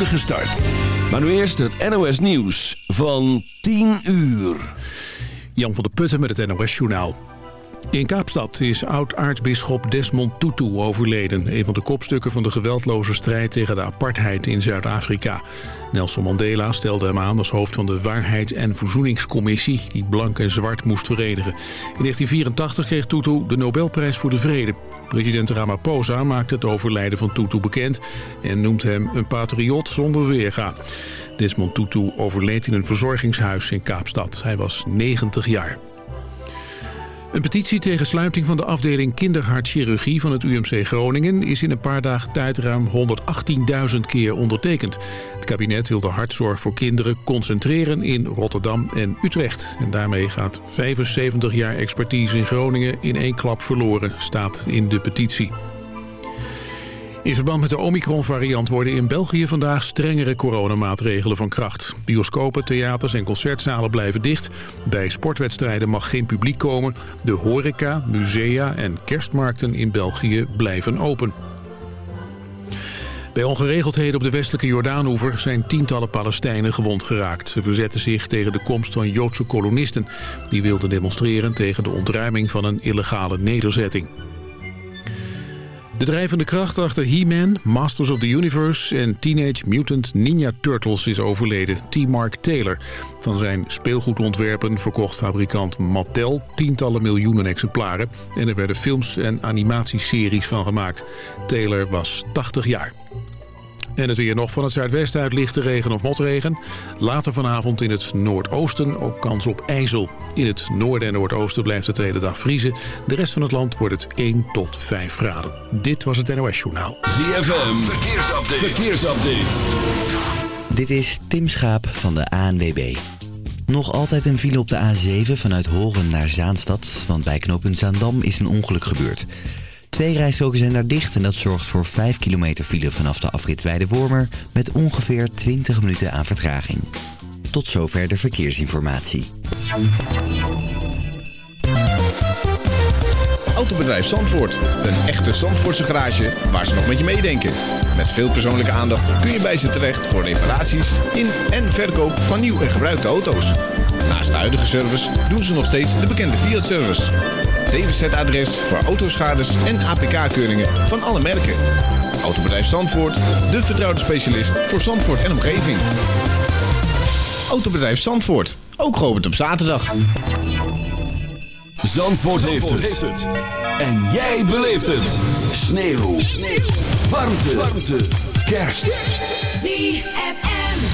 start. Maar nu eerst het NOS Nieuws van 10 uur. Jan van der Putten met het NOS Journaal. In Kaapstad is oud-aartsbisschop Desmond Tutu overleden. Een van de kopstukken van de geweldloze strijd tegen de apartheid in Zuid-Afrika. Nelson Mandela stelde hem aan als hoofd van de Waarheids- en Verzoeningscommissie... die blank en zwart moest verenigen. In 1984 kreeg Tutu de Nobelprijs voor de Vrede. President Ramaphosa maakte het overlijden van Tutu bekend... en noemt hem een patriot zonder weerga. Desmond Tutu overleed in een verzorgingshuis in Kaapstad. Hij was 90 jaar. Een petitie tegen sluiting van de afdeling kinderhartchirurgie van het UMC Groningen is in een paar dagen tijd ruim 118.000 keer ondertekend. Het kabinet wil de hartzorg voor kinderen concentreren in Rotterdam en Utrecht. En daarmee gaat 75 jaar expertise in Groningen in één klap verloren, staat in de petitie. In verband met de Omicron-variant worden in België vandaag strengere coronamaatregelen van kracht. Bioscopen, theaters en concertzalen blijven dicht. Bij sportwedstrijden mag geen publiek komen. De horeca, musea en kerstmarkten in België blijven open. Bij ongeregeldheden op de westelijke Jordaanoever zijn tientallen Palestijnen gewond geraakt. Ze verzetten zich tegen de komst van Joodse kolonisten. Die wilden demonstreren tegen de ontruiming van een illegale nederzetting. De drijvende kracht achter He-Man, Masters of the Universe en Teenage Mutant Ninja Turtles is overleden, T. Mark Taylor. Van zijn speelgoedontwerpen verkocht fabrikant Mattel tientallen miljoenen exemplaren en er werden films en animatieseries van gemaakt. Taylor was 80 jaar. En het weer nog van het zuidwesten uit lichte regen of motregen. Later vanavond in het noordoosten ook kans op ijzel. In het noorden en noordoosten blijft het de hele dag vriezen. De rest van het land wordt het 1 tot 5 graden. Dit was het NOS Journaal. ZFM, verkeersupdate. verkeersupdate. Dit is Tim Schaap van de ANWB. Nog altijd een file op de A7 vanuit Horen naar Zaanstad. Want bij knooppunt Zaandam is een ongeluk gebeurd. Twee rijstroken zijn daar dicht en dat zorgt voor 5 kilometer file vanaf de afrit Weide-Wormer... met ongeveer 20 minuten aan vertraging. Tot zover de verkeersinformatie. Autobedrijf Zandvoort. Een echte Zandvoortse garage waar ze nog met je meedenken. Met veel persoonlijke aandacht kun je bij ze terecht voor reparaties in en verkoop van nieuw en gebruikte auto's. Naast de huidige service doen ze nog steeds de bekende Fiat-service. DWZ-adres voor autoschades en APK-keuringen van alle merken. Autobedrijf Zandvoort, de vertrouwde specialist voor Zandvoort en omgeving. Autobedrijf Zandvoort, ook geopend op zaterdag. Zandvoort, heeft, het. En jij beleeft het. Sneeuw. Sneeuw. Warmte. Warmte. Kerst. ZFM.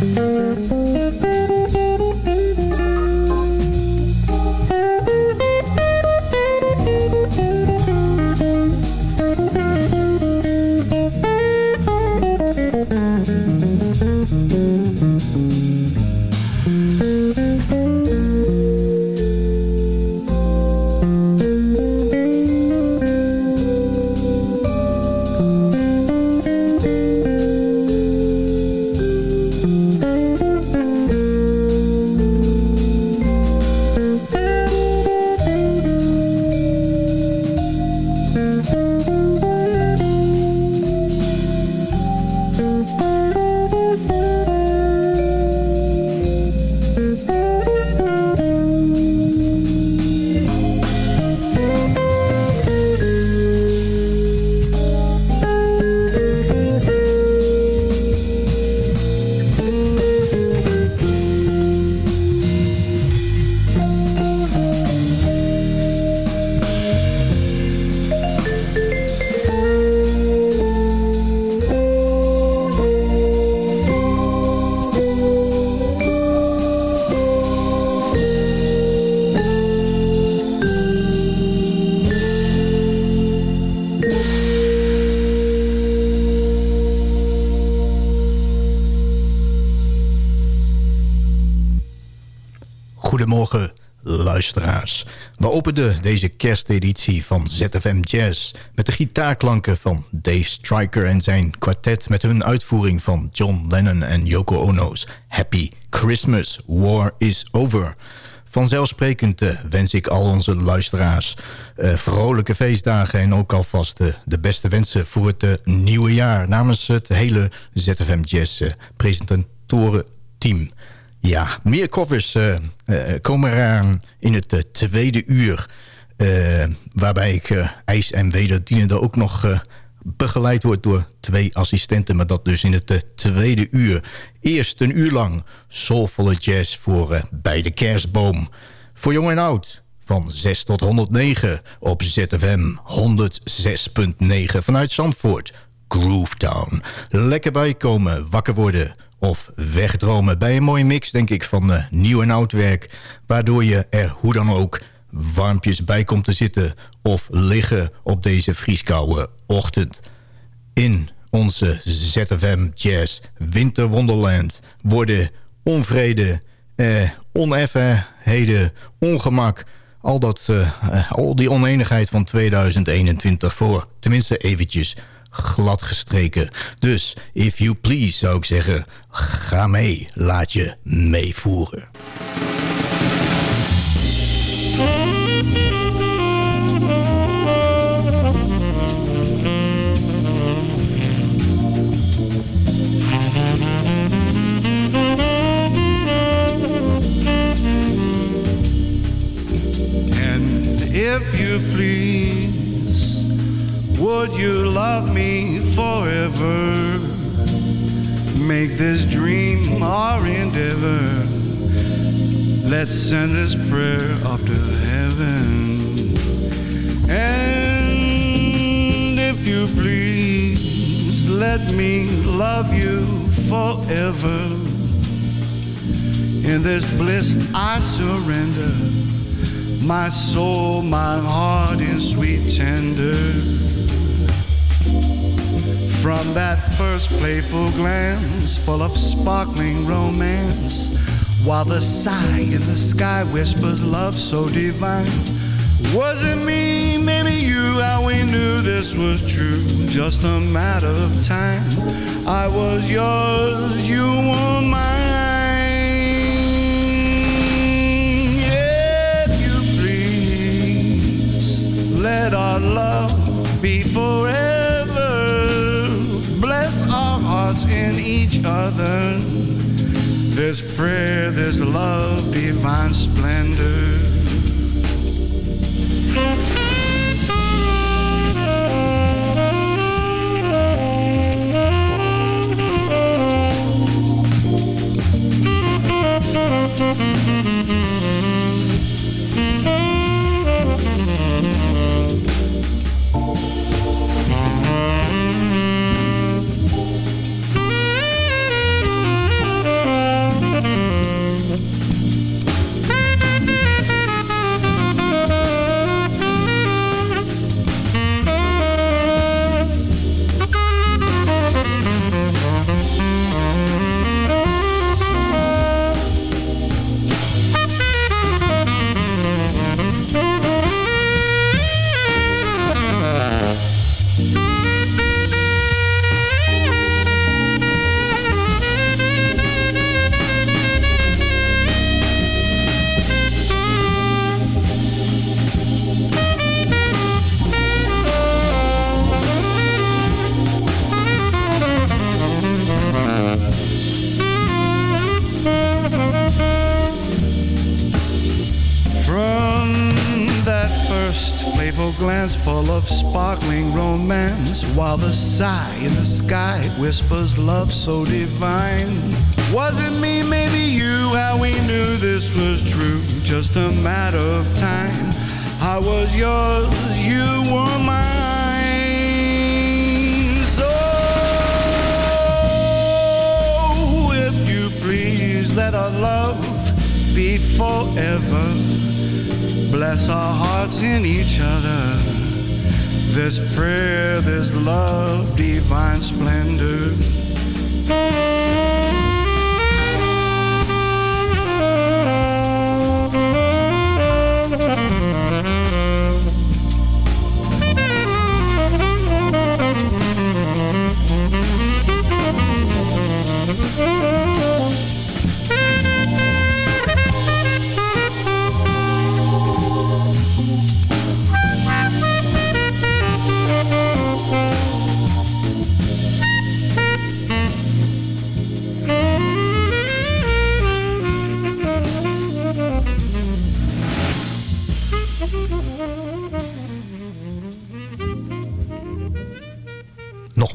Deze kersteditie van ZFM Jazz... met de gitaarklanken van Dave Stryker en zijn kwartet... met hun uitvoering van John Lennon en Yoko Ono's Happy Christmas, War is Over... Vanzelfsprekend uh, wens ik al onze luisteraars uh, vrolijke feestdagen... en ook alvast uh, de beste wensen voor het nieuwe jaar... namens het hele ZFM Jazz presentatoren-team. Ja, meer covers komen eraan in het tweede uur. Uh, waarbij ik uh, ijs en wederdienende ook nog uh, begeleid wordt door twee assistenten. Maar dat dus in het tweede uur. Eerst een uur lang soulvolle jazz voor bij de kerstboom. Voor jong en oud. Van 6 tot 109 op ZFM 106.9 vanuit Zandvoort. Groovetown. Lekker bijkomen, wakker worden of wegdromen. Bij een mooie mix denk ik van nieuw en oud werk. Waardoor je er hoe dan ook warmpjes bij komt te zitten... of liggen op deze vrieskoude ochtend. In onze ZFM Jazz Winter Wonderland worden onvrede, eh, oneffenheden, ongemak... Al, dat, eh, al die oneenigheid van 2021 voor tenminste eventjes glad gestreken. Dus, if you please, zou ik zeggen, ga mee, laat je meevoeren. Please, would you love me forever? Make this dream our endeavor. Let's send this prayer up to heaven. And if you please, let me love you forever. In this bliss I surrender my soul, my heart is sweet tender. From that first playful glance, full of sparkling romance, while the sigh in the sky whispers love so divine. Was it me, maybe you, how we knew this was true? Just a matter of time. I was yours, you were mine. Let our love be forever. Bless our hearts in each other. This prayer, this love, divine splendor. While the sigh in the sky whispers love so divine. Was it me, maybe you? How we knew this was true, just a matter of time. I was yours, you were mine. So, if you please, let our love be forever. Bless our hearts in each other this prayer, this love, divine splendor.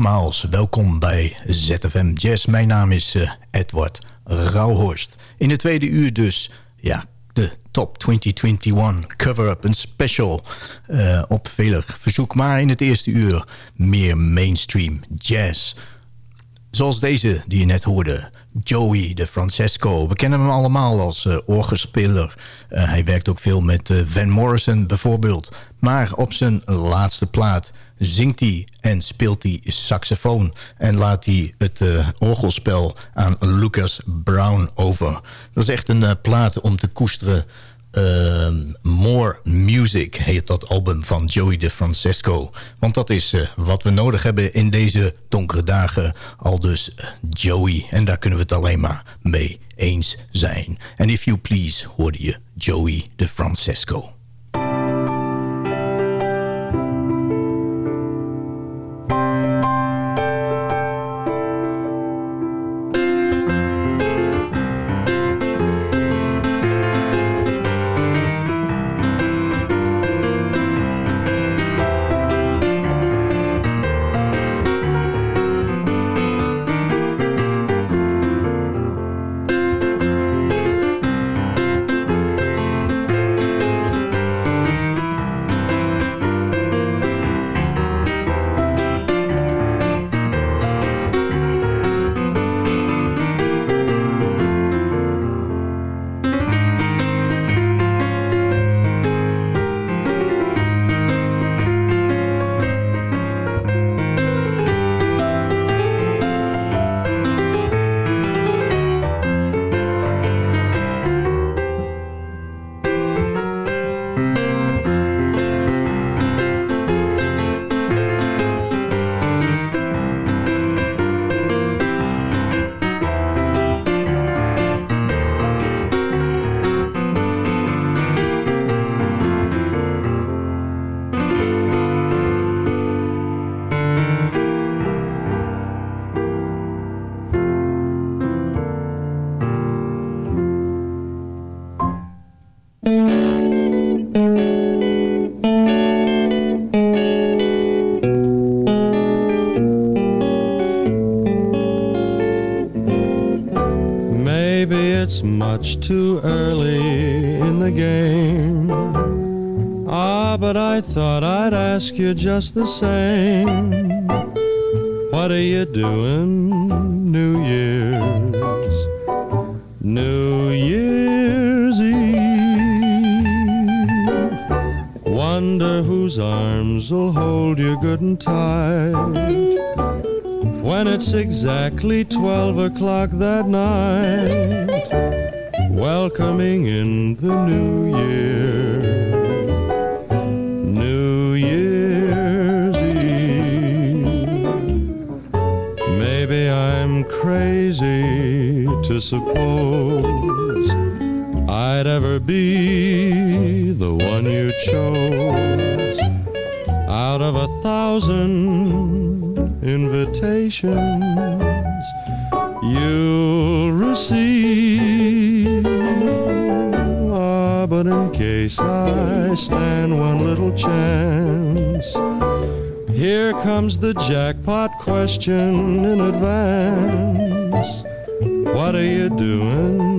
Nogmaals welkom bij ZFM Jazz. Mijn naam is uh, Edward Rauhorst. In de tweede uur dus, ja, de Top 2021 cover-up. Een special uh, op vele verzoek. Maar in het eerste uur meer mainstream jazz. Zoals deze die je net hoorde. Joey de Francesco. We kennen hem allemaal als uh, hij werkt ook veel met Van Morrison bijvoorbeeld. Maar op zijn laatste plaat zingt hij en speelt hij saxofoon. En laat hij het uh, orgelspel aan Lucas Brown over. Dat is echt een uh, plaat om te koesteren. Uh, More Music heet dat album van Joey DeFrancesco. Want dat is uh, wat we nodig hebben in deze donkere dagen. Al dus Joey. En daar kunnen we het alleen maar mee eens zijn. En if you please hoorde je Joey DeFrancesco. much ask you just the same. What are you doing New Year's? New Year's Eve. Wonder whose arms will hold you good and tight when it's exactly 12 o'clock that night, welcoming in the new year. Suppose I'd ever be the one you chose out of a thousand invitations you'll receive. Ah, but in case I stand one little chance, here comes the jackpot question in advance. What are you doing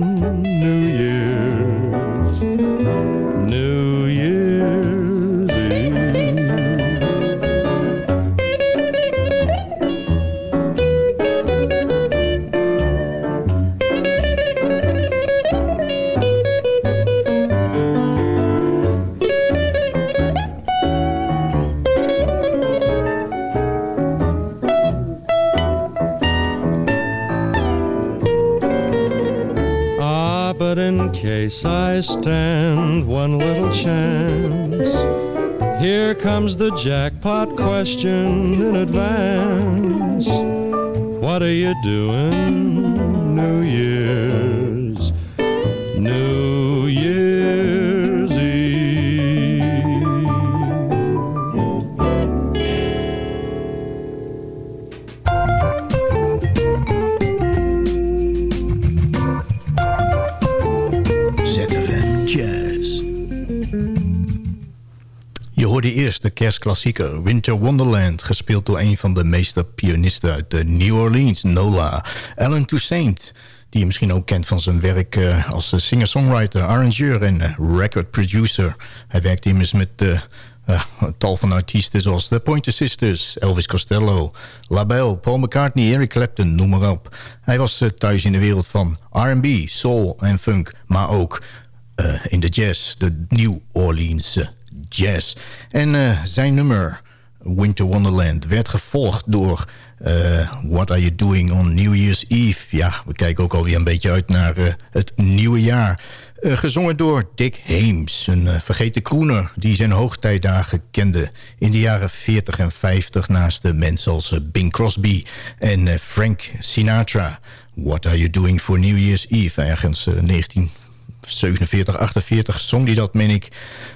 I stand one little chance, here comes the jackpot question in advance. What are you doing New Year's? Kerstklassieker Winter Wonderland... gespeeld door een van de meeste pianisten uit de New Orleans, Nola. Alan Toussaint, die je misschien ook kent van zijn werk... eh, als singer-songwriter, arrangeur en eh, record producer. Hij werkt immers met... eh, tal van artiesten zoals de Pointer Sisters, Elvis Costello, LaBelle, Paul McCartney, Eric Clapton, noem maar op. Hij was thuis in de wereld van R&B, soul en funk, maar ook in de jazz, de New Orleans jazz. En eh, zijn nummer Winter Wonderland werd gevolgd door eh, What Are You Doing on New Year's Eve. Ja, we kijken ook alweer een beetje uit naar eh, het nieuwe jaar. Gezongen door Dick Hames, een vergeten crooner... die zijn hoogtijdagen kende in de jaren 40 en 50... naast de mensen als Bing Crosby en Frank Sinatra. What Are You Doing for New Year's Eve? Ergens eh, 19... 47, 48 zong hij dat, meen ik.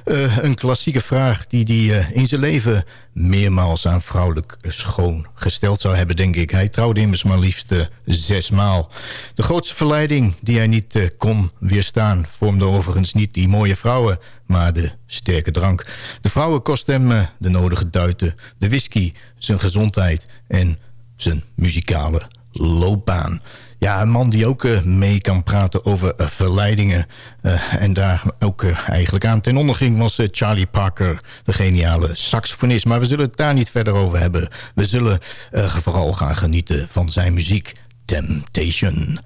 Eh, een klassieke vraag die hij in zijn leven meermaals aan vrouwelijk schoon gesteld zou hebben, denk ik. Hij trouwde immers maar liefst uh, zes maal. De grootste verleiding die hij niet kon weerstaan... vormde overigens niet die mooie vrouwen, maar de sterke drank. De vrouwen kostten hem de nodige duiten, de whisky, zijn gezondheid... en zijn muzikale loopbaan. Ja, een man die ook uh, mee kan praten over uh, verleidingen. Uh, en daar ook eigenlijk aan ten onder ging was Charlie Parker, de geniale saxofonist. Maar we zullen het daar niet verder over hebben. We zullen vooral gaan genieten van zijn muziek. Temptation.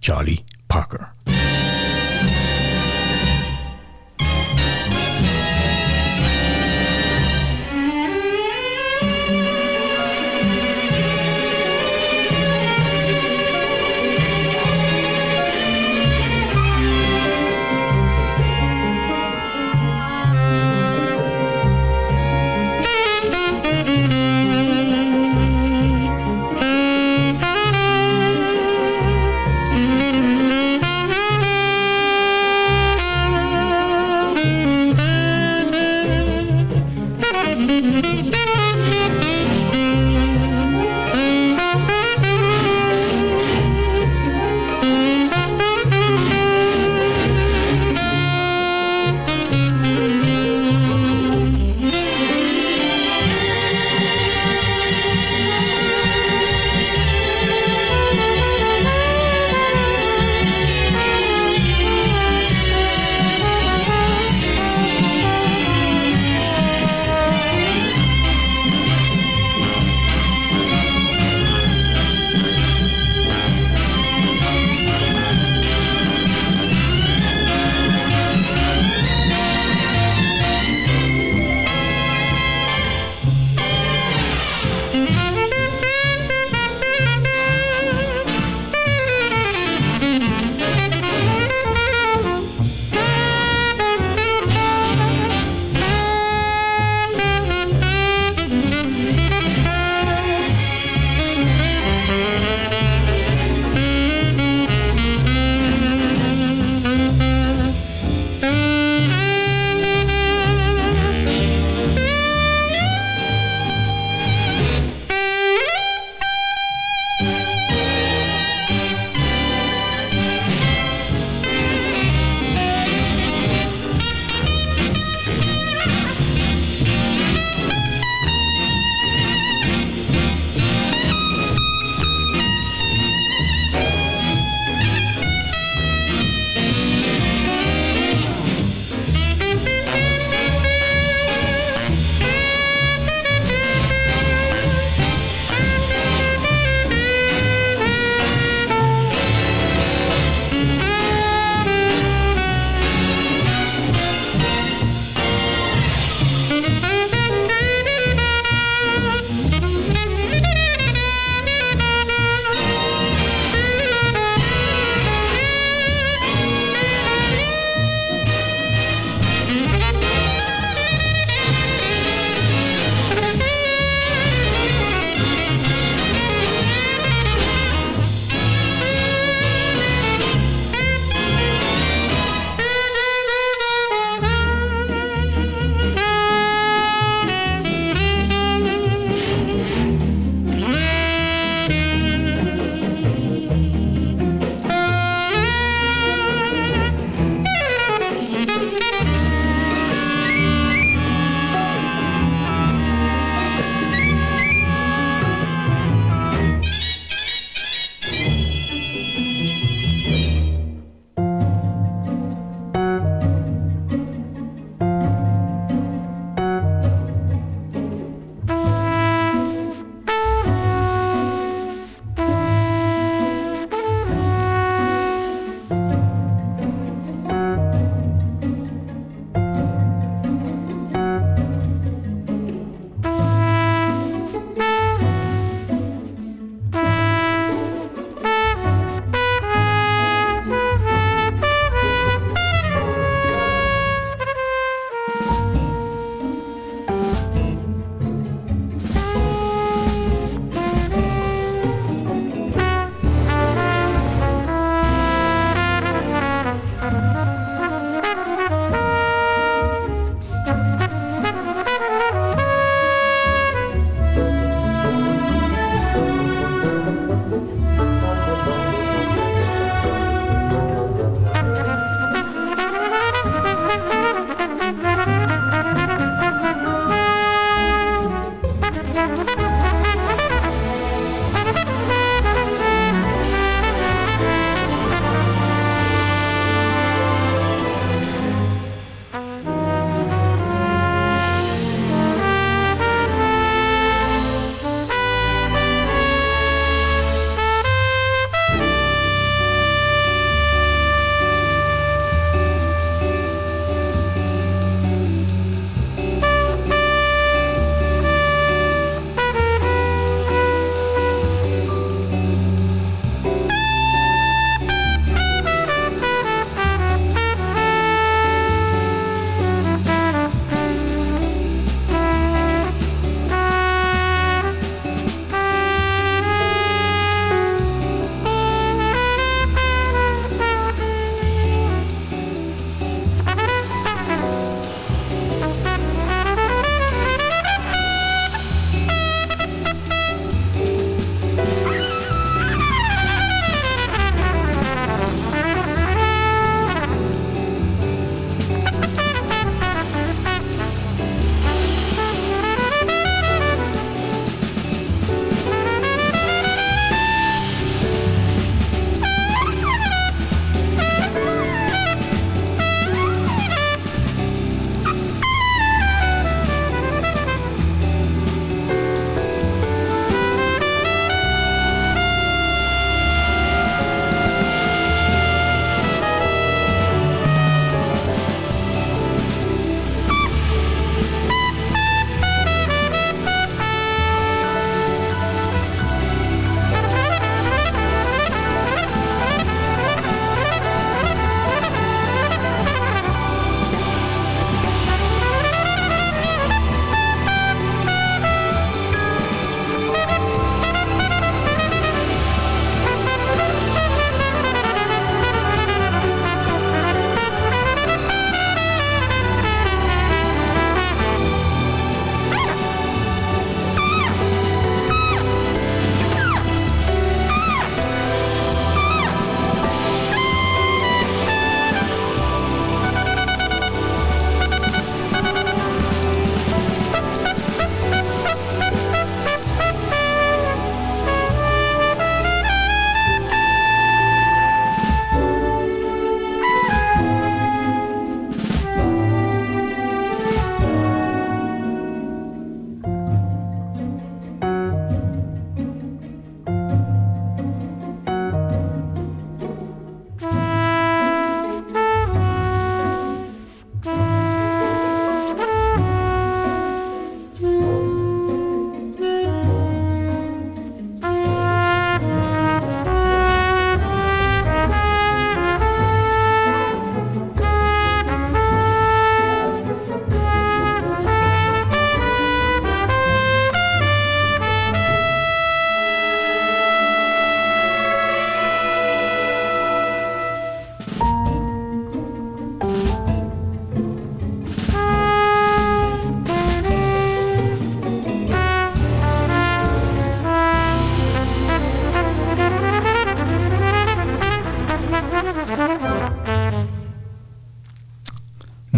Charlie Parker.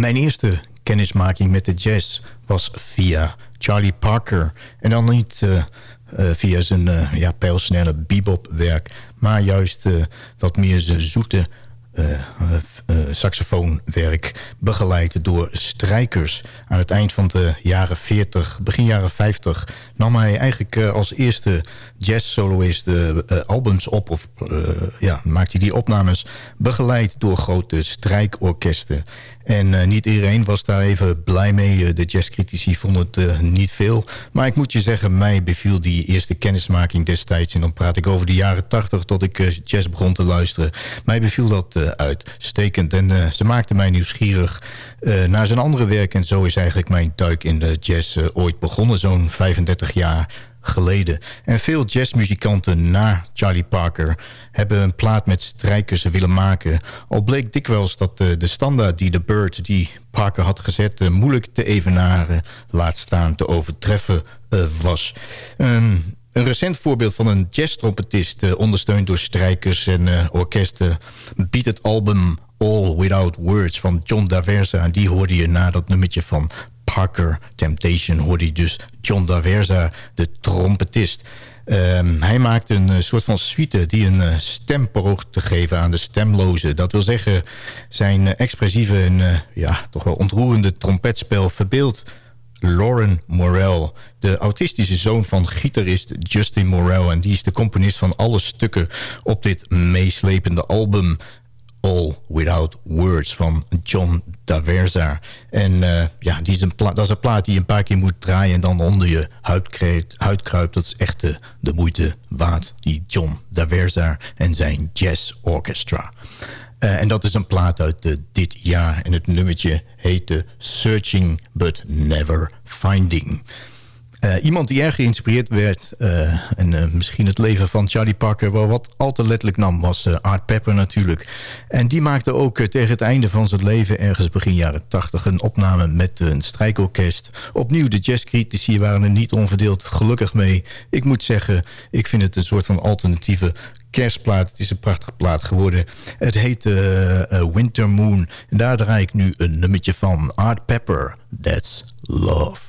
Mijn eerste kennismaking met de jazz was via Charlie Parker. En dan niet uh, via zijn uh, ja, pijlsnelle bebopwerk... maar juist dat meer zoete saxofoonwerk... begeleid door strijkers. Aan het eind van de jaren 40, begin jaren 50... nam hij eigenlijk als eerste jazz-soloist de albums op... of ja, maakte hij die opnames begeleid door grote strijkorkesten. En niet iedereen was daar even blij mee. De jazzcritici vonden het niet veel. Maar ik moet je zeggen, mij beviel die eerste kennismaking destijds... en dan praat ik over de jaren tachtig tot ik jazz begon te luisteren. Mij beviel dat uitstekend en ze maakten mij nieuwsgierig naar zijn andere werk. En zo is eigenlijk mijn duik in de jazz ooit begonnen, zo'n 35 jaar geleden. En veel jazzmuzikanten na Charlie Parker hebben een plaat met strijkers willen maken. Al bleek dikwijls dat de, standaard die de Bird, die Parker had gezet... Moeilijk te evenaren, laat staan te overtreffen was. Um, een recent voorbeeld van een jazztrompetist... Uh, ondersteund door strijkers en orkesten... biedt het album All Without Words van John Daversa. En die hoorde je na dat nummertje van Parker Temptation hoorde hij dus John Daversa, de trompetist. Um, hij maakt een uh, soort van suite die een stem poogt te geven aan de stemloze. Dat wil zeggen, zijn expressieve en ja, toch wel ontroerende trompetspel verbeeldt Lauren Morel, de autistische zoon van gitarist Justin Morel. En die is de componist van alle stukken op dit meeslepende album. All Without Words van John Daversa. En uh, ja, die is een dat is een plaat die je een paar keer moet draaien... en dan onder je huid, kruipt. Huid kruipt. Dat is echt de, de moeite waard. Die John Daversa en zijn Jazz Orchestra. Uh, en dat is een plaat uit uh, dit jaar. En het nummertje heette Searching But Never Finding. Uh, iemand die erg geïnspireerd werd... En misschien het leven van Charlie Parker wel wat al te letterlijk nam... was Art Pepper natuurlijk. En die maakte ook tegen het einde van zijn leven... ergens begin jaren tachtig een opname met een strijkorkest. Opnieuw, de jazzcritici waren er niet onverdeeld gelukkig mee. Ik moet zeggen, ik vind het een soort van alternatieve kerstplaat. Het is een prachtige plaat geworden. Het heet Winter Moon. En daar draai ik nu een nummertje van Art Pepper. That's Love.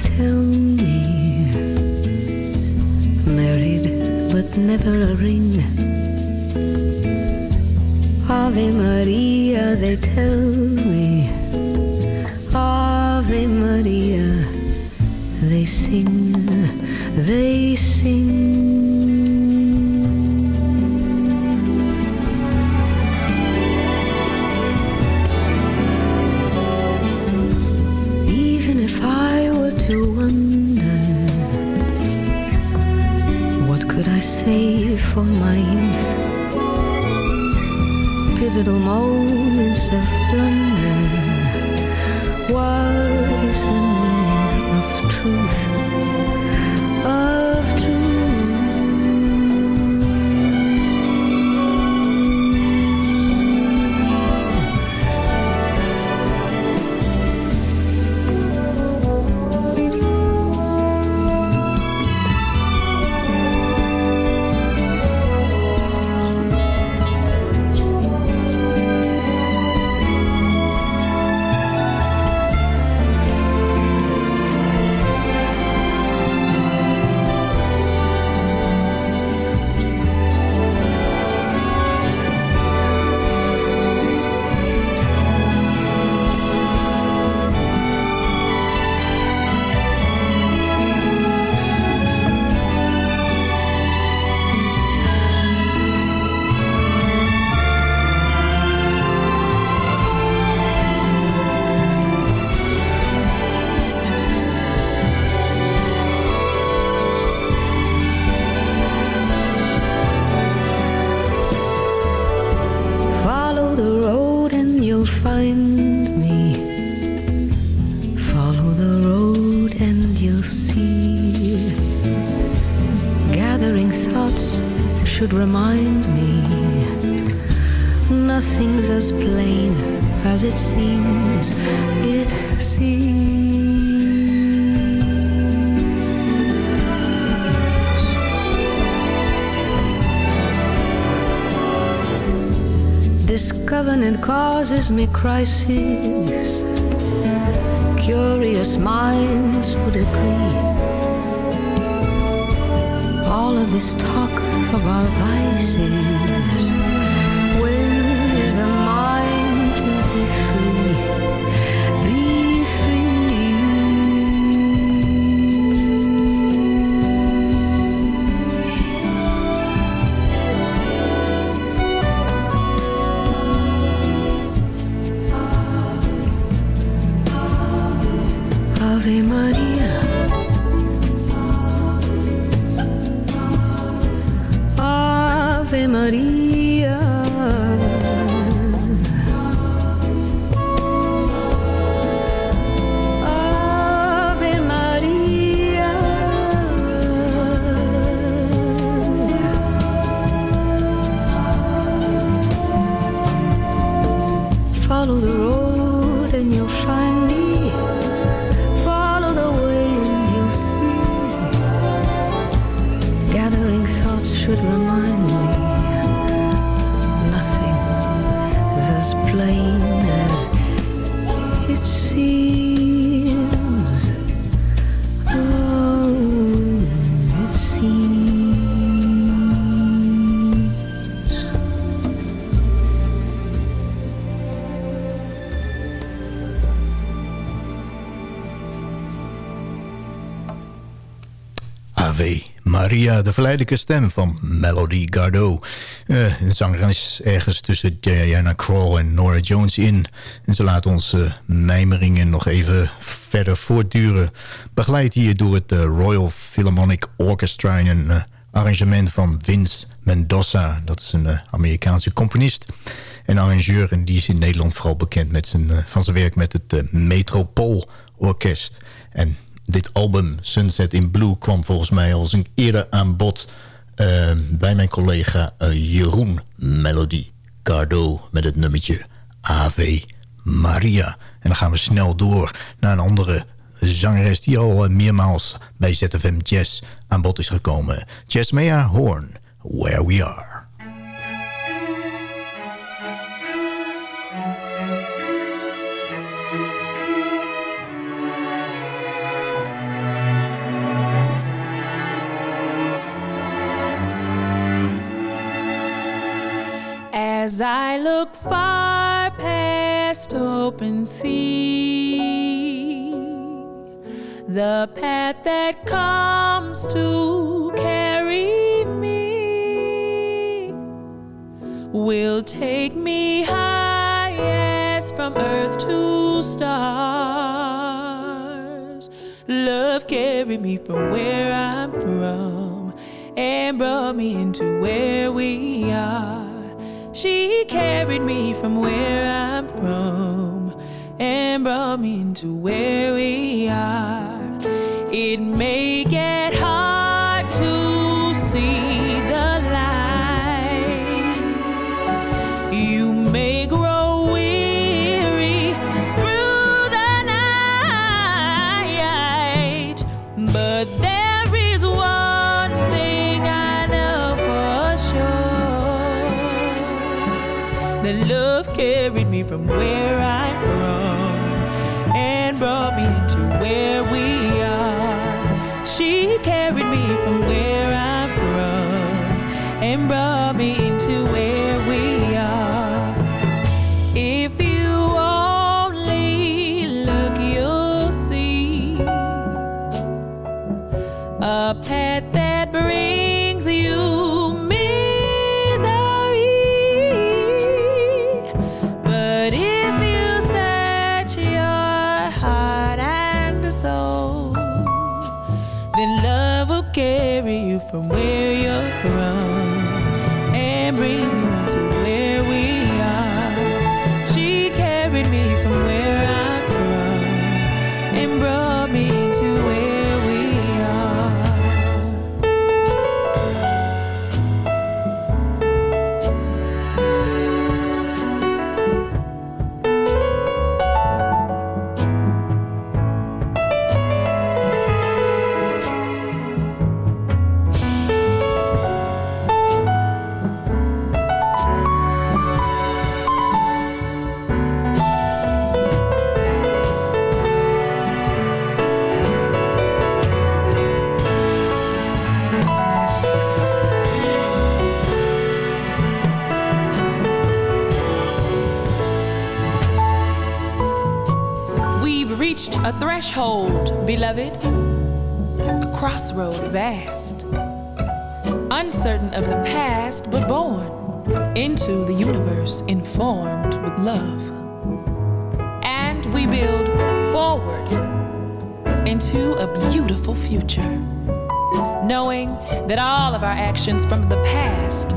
tell me. Married but never a ring. Ave Maria they tell me. Ave Maria they sing they sing. For my youth? Pivotal moments of blunder. What is the find me. Follow the road and you'll see. Gathering thoughts should remind me. Nothing's as plain as it seems. It seems. This covenant causes me crises. Curious minds would agree. All of this talk of our vices. Maria, de verleidelijke stem van Melody Gardot. Eh, een zangeres ergens tussen Diana Krall en Nora Jones in. En ze laat onze mijmeringen nog even verder voortduren. Begeleid hier door het eh, Royal Philharmonic Orchestra... in een eh, arrangement van Vince Mendoza. Dat is een Amerikaanse componist en arrangeur. En die is in Nederland vooral bekend met zijn, van zijn werk met het uh, Metropool Orkest. En dit album, Sunset in Blue, kwam volgens mij al eens een eerder aan bod... uh, bij mijn collega uh, Jeroen Melody Cardo met het nummertje Ave Maria. En dan gaan we snel door naar een andere zangeres... die al uh, meermaals bij ZFM Jazz aan bod is gekomen. Jasmea Horn, Where We Are. As I look far past open sea, the path that comes to carry me will take me highest from earth to stars. Love carried me from where I'm from and brought me into where we are. She carried me from where I'm from and brought me into where we are. It may get from where I'm from and brought me into where we are. She carried me from where from where threshold, beloved, a crossroad vast, uncertain of the past, but born into the universe informed with love. And we build forward into a beautiful future, knowing that all of our actions from the past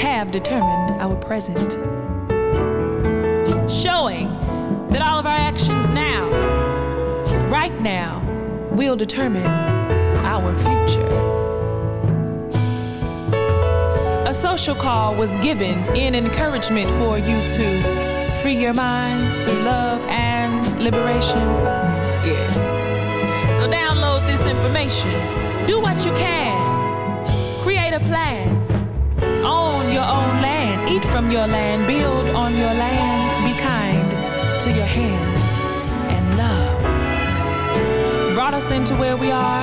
have determined our present. Showing that all of our actions now, right now, will determine our future. A social call was given in encouragement for you to free your mind through love and liberation. Yeah. So download this information. Do what you can. Create a plan. Own your own land. Eat from your land. Build on your land. Be kind to your hand. Us into where we are.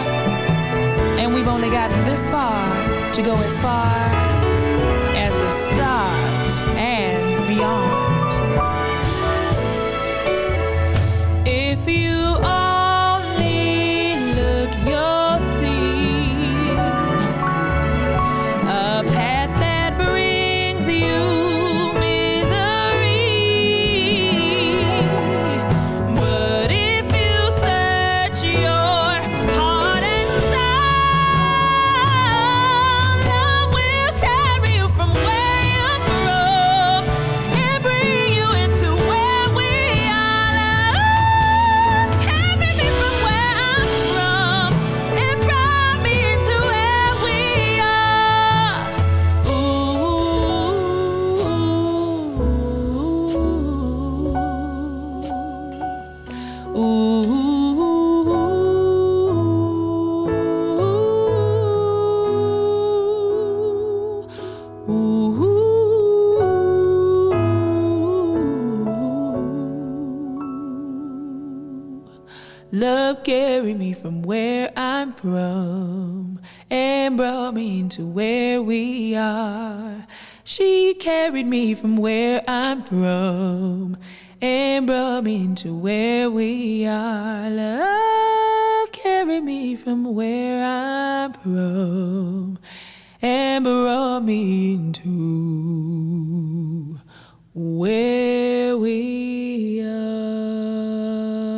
And we've only gotten this far to go as far as the stars and beyond. If you carried me from where I'm from and brought me to where we are. Love carried me from where I'm from and brought me into where we are.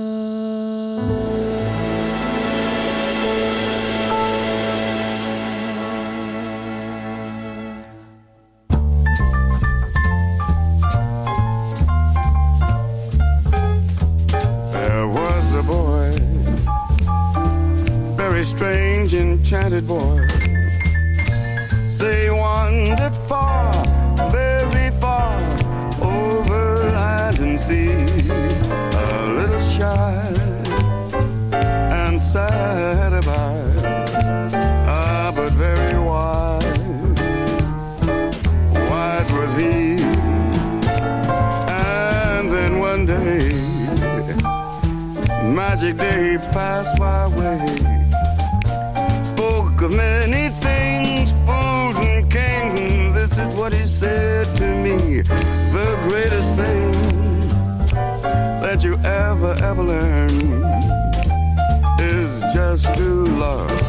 Very strange, enchanted boy. Say wandered far, very far, over land and sea. A little shy and sad about, ah, but very wise. Wise was he. And then one day, magic day passed my way ever, ever learn is just to love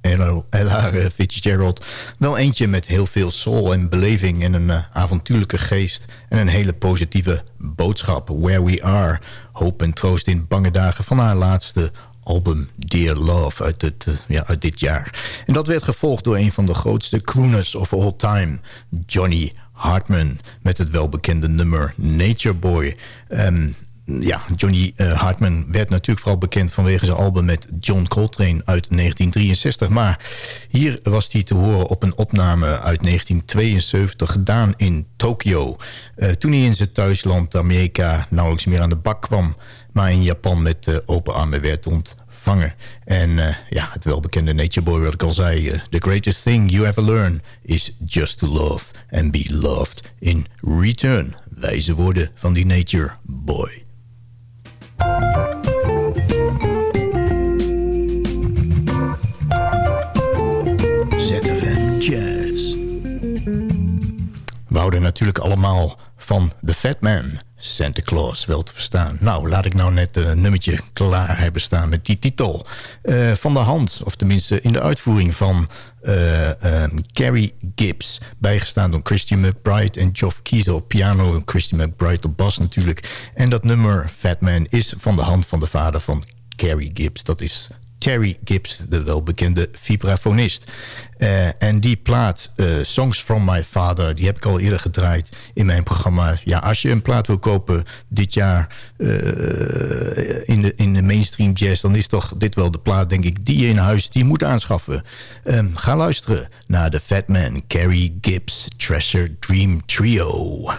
Ella Fitzgerald. Wel eentje met heel veel soul en beleving... en een uh, avontuurlijke geest en een hele positieve boodschap. Where We Are. Hoop en troost in bange dagen van haar laatste album Dear Love uit, het, uit dit jaar. En dat werd gevolgd door een van de grootste crooners of all time... Johnny Hartman met het welbekende nummer Nature Boy... Um, ja, Johnny uh, Hartman werd natuurlijk vooral bekend vanwege zijn album met John Coltrane uit 1963. Maar hier was hij te horen op een opname uit 1972 gedaan in Tokio. Uh, toen hij in zijn thuisland Amerika nauwelijks meer aan de bak kwam. Maar in Japan met uh, open armen werd ontvangen. En ja, het welbekende Nature Boy wat ik al zei. the greatest thing you ever learn is just to love and be loved in return. Wijze woorden van die Nature Boy. Natuurlijk allemaal van The Fat Man. Santa Claus, wel te verstaan. Nou, laat ik nou net een nummertje klaar hebben staan met die titel. Uh, van de hand, of tenminste in de uitvoering van uh, Gibbs. Bijgestaan door Christian McBride en Geoff Kiesel op piano. Christian McBride op bas natuurlijk. En dat nummer, Fat Man, is van de hand van de vader van Carrie Gibbs. Dat is Terry Gibbs, de welbekende vibrafonist. Uh, en die plaat, uh, Songs from My Father... die heb ik al eerder gedraaid in mijn programma. Ja, als je een plaat wil kopen dit jaar uh, in, de, in de mainstream jazz... dan is toch dit wel de plaat, denk ik, die je in huis die moet aanschaffen. Um, ga luisteren naar de Fat Man Carrie Gibbs Treasure Dream Trio.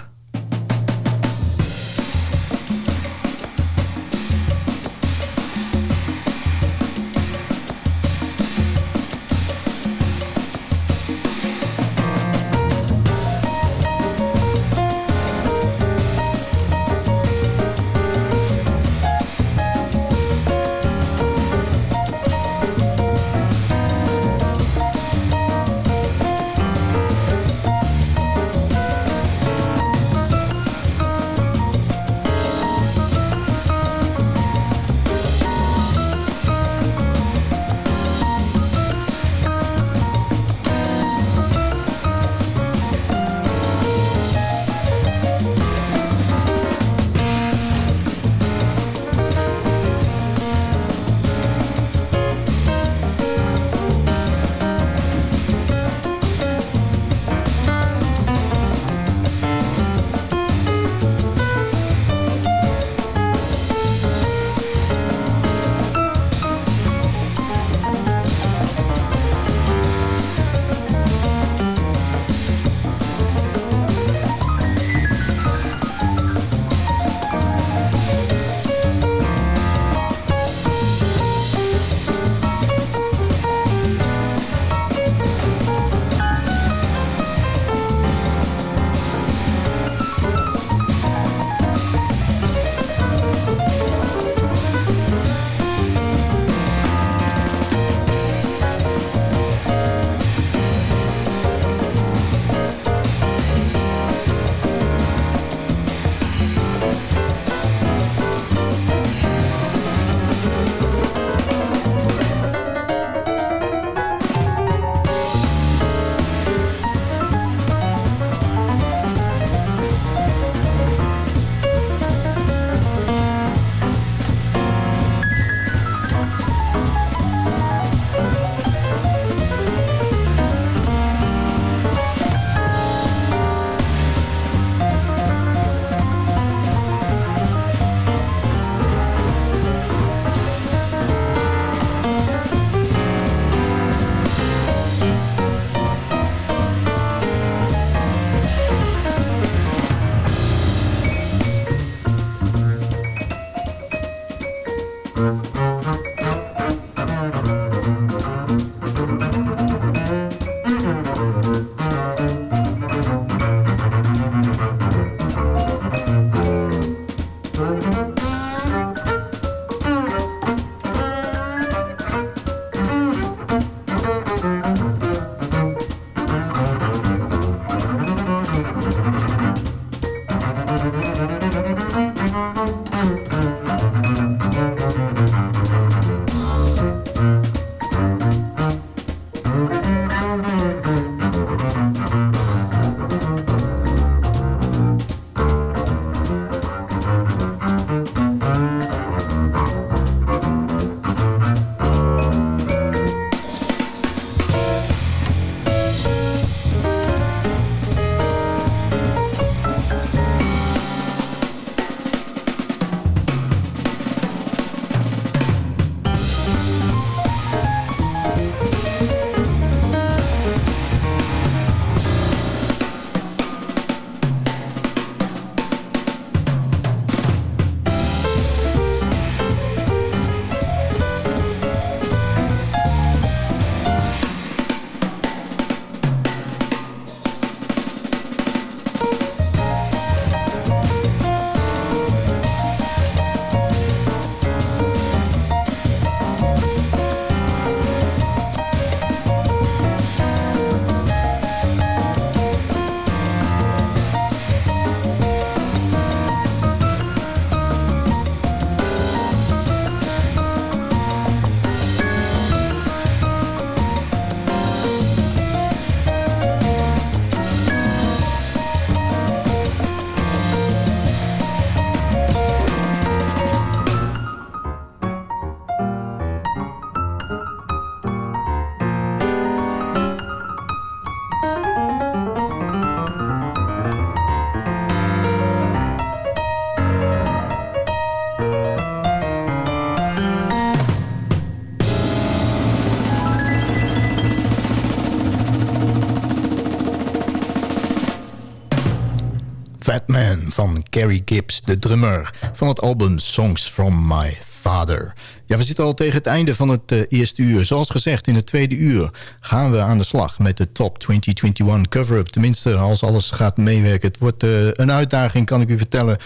Fat Man van Carrie Gibbs, de drummer... van het album Songs from My Father. Ja, we zitten al tegen het einde van het uh, eerste uur. Zoals gezegd, in het tweede uur gaan we aan de slag met de Top 2021 cover-up. Tenminste, als alles gaat meewerken. Het wordt uh, een uitdaging, kan ik u vertellen.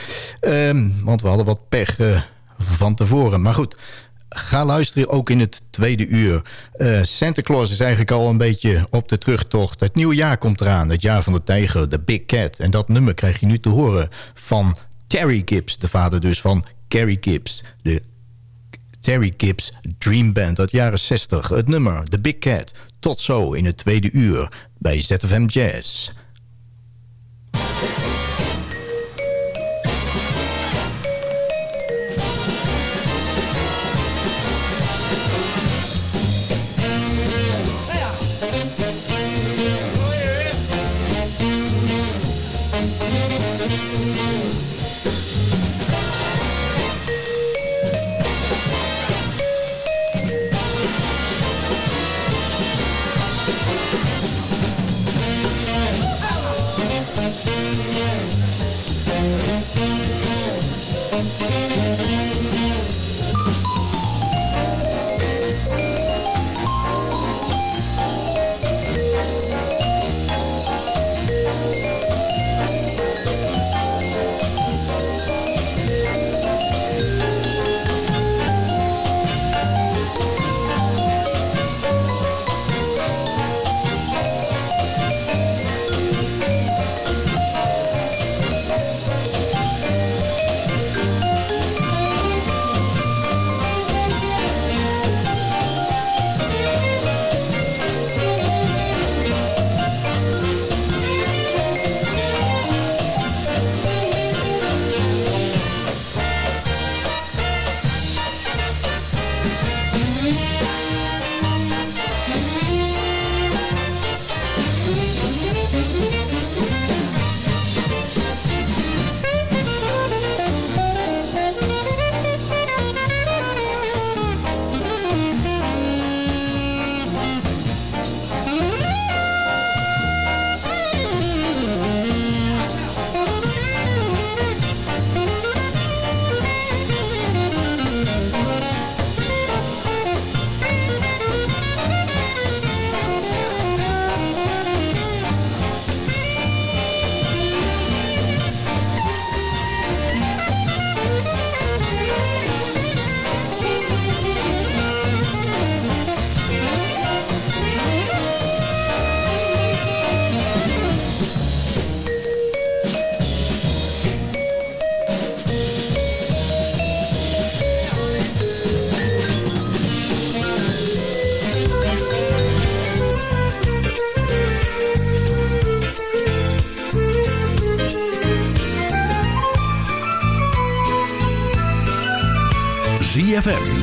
Um, want we hadden wat pech uh, van tevoren. Maar goed, ga luisteren ook in het tweede uur. Uh, Santa Claus is eigenlijk al een beetje op de terugtocht. Het nieuwe jaar komt eraan, het jaar van de tijger, de Big Cat. En dat nummer krijg je nu te horen van Terry Gibbs, de vader dus van Carrie Gibbs. De Terry Gibbs Dream Band uit jaren 60. Het nummer The Big Cat. Tot zo in het tweede uur bij ZFM Jazz.